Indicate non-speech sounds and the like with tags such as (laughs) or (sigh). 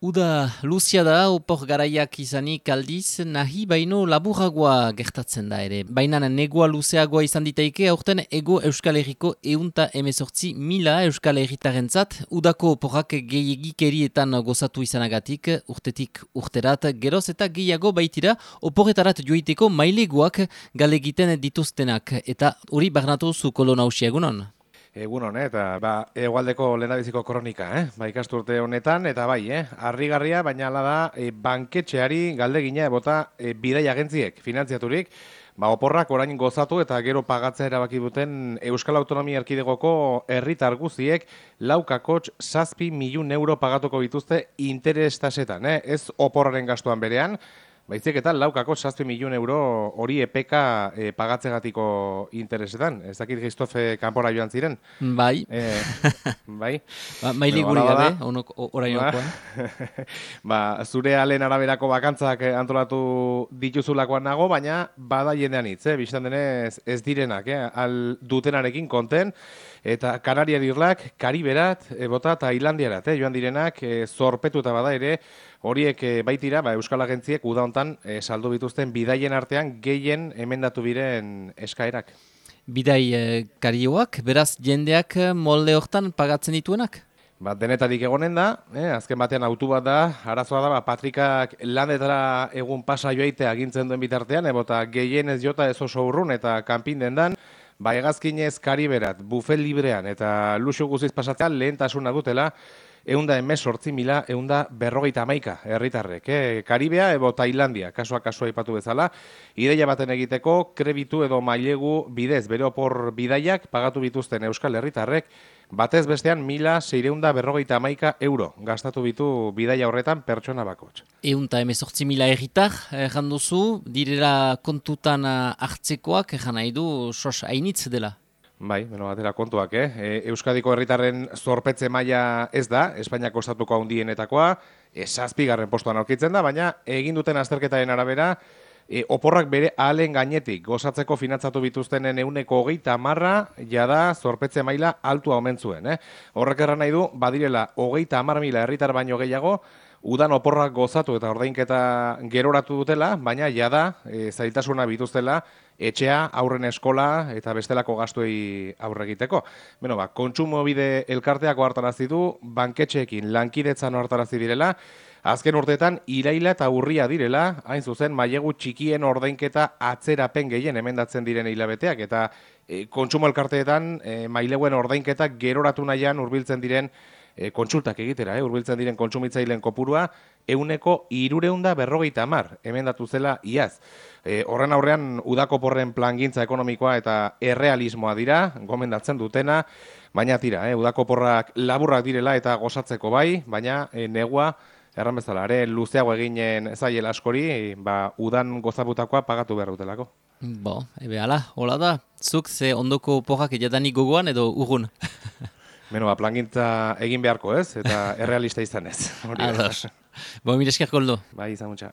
Uda Luzia da, opor garaiak izanik aldiz, nahi baino laburagoa gertatzen da ere. Baina negua luzeagoa izan ditaike, aurten ego Euskal Herriko eunta emezortzi mila Euskal Herritaren zat, udako oporrak gehiagikeerietan gozatu izanagatik, urtetik urterat, geroz eta gehiago baitira, oporretarat joiteko maileguak galegiten dituztenak, eta hori barnatu zu kolona egunon. Egun honet, eta ba, egualdeko lehendabiziko kronika, eh? ba, ikasturte honetan, eta bai, eh? harrigarria, baina ala da, e, banketxeari galdegina ebota e, bidai agentziek, finantziaturik, ba, oporrak orain gozatu eta gero pagatzea erabaki duten Euskal Autonomia Erkidegoko herritar guziek laukakotx sazpi milun euro pagatuko dituzte interestasetan, eh? ez oporraren gastuan berean, Baizik eta laukako 7 milion euro hori epeka e, pagatzegatiko interesetan. Ez dakit Kristofe kanpora joan ziren. Bai. E, bai. (laughs) Ba, maili guri gabe, orai ba, (laughs) ba, zure alen araberako bakantzak antolatu dituzulakoan nago, baina bada jendean hitz, eh? Bistan denez ez direnak, eh? Al dutenarekin konten. Eta Kanaria dirlak, Kariberat, e, bota eta Islandiarat, eh? joan direnak, e, zorpetu eta bada ere, horiek e, baitira, ba, Euskal Agentziek uda hontan e, saldu bituzten bidaien artean gehien emendatu biren eskaerak. Bidai e, karioak, beraz jendeak molde hortan pagatzen dituenak? Ba, denetarik egonen da, eh, azken batean autu bat da, arazoa da, ba, Patrikak landetara egun pasa joaite agintzen duen bitartean, ebota gehien ez jota ez oso urrun eta kanpin den dan, ba, egazkinez kariberat, bufet librean eta luxu guziz pasatzean lehentasuna dutela, eunda emez sortzi mila, eunda berrogeita amaika herritarrek. Eh? Karibea ebo Tailandia, kasua kasua ipatu bezala, ideia baten egiteko, krebitu edo mailegu bidez, bere opor bidaiak pagatu bituzten euskal herritarrek, Batez bestean mila seireunda berrogeita amaika euro gastatu bitu bidaia horretan pertsona bakotx. Eunta emezortzi mila erritar, erran duzu, direra kontutan hartzekoak, erran nahi du, sos hainitz dela. Bai, beno, batera kontuak, eh? E, Euskadiko herritarren zorpetze maila ez da, Espainiako estatuko handienetakoa, esazpigarren postuan aurkitzen da, baina egin duten azterketaren arabera, e, oporrak bere ahalen gainetik gozatzeko finantzatu bituztenen euneko hogeita marra jada zorpetze maila altua omen zuen. Eh? Horrek erran nahi du, badirela hogeita amar mila herritar baino gehiago, udan oporrak gozatu eta ordainketa geroratu dutela, baina jada e, zailtasuna bituztela etxea, aurren eskola eta bestelako gastuei aurre egiteko. Beno, ba, kontsumo bide elkarteako hartarazi du, banketxeekin lankidetzan hartarazi direla, Azken urteetan iraila eta urria direla, hain zuzen mailegu txikien ordainketa atzerapen gehien emendatzen diren hilabeteak eta e, kontsumo elkarteetan e, maileguen ordainketa geroratu nahian hurbiltzen diren e, kontsultak egitera, e, hurbiltzen diren kontsumitzaileen kopurua euneko irureunda berrogeita amar emendatu zela iaz. E, horren aurrean udako porren plangintza ekonomikoa eta errealismoa dira, gomendatzen dutena, baina tira, e, udako porrak laburrak direla eta gozatzeko bai, baina e, negua erran bezala, are luzeago eginen zaiela askori, ba, udan gozabutakoa pagatu behar dutelako. Bo, ebe ala, hola da, zuk ze ondoko porrak ejatanik gogoan edo urgun? (laughs) Beno, ba, plangintza egin beharko ez, eta errealista izan ez. (laughs) Ados. Bo, mire eskerkoldo. Bai, izan mutxa.